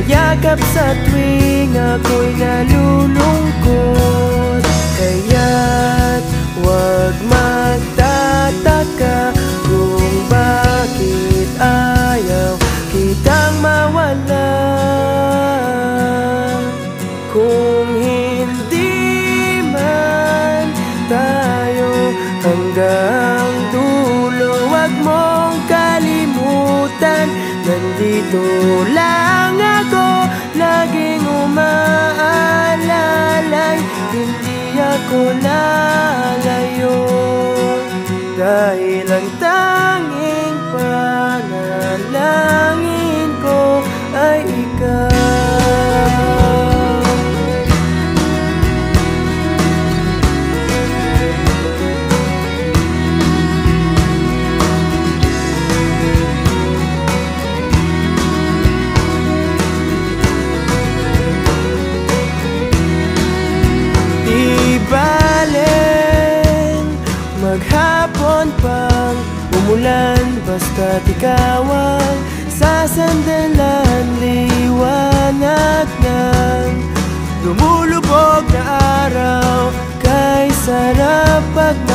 Kumayagap sa tuwing ako'y nalulungkot. Kaya't huwag magtataka Kung bakit ayaw kitang mawala. Kung hindi man tayo hanggang dulo Huwag mong kalimutan Nandito lang ko nalayo Dahil ang tayo noon pang umulan Basta't ikaw ang sasandalan Liwanag ng lumulubog na araw Kay sarap pag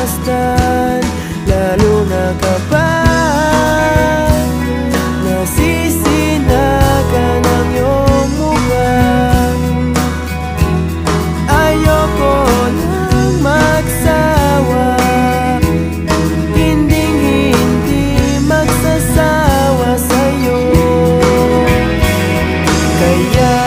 yeah.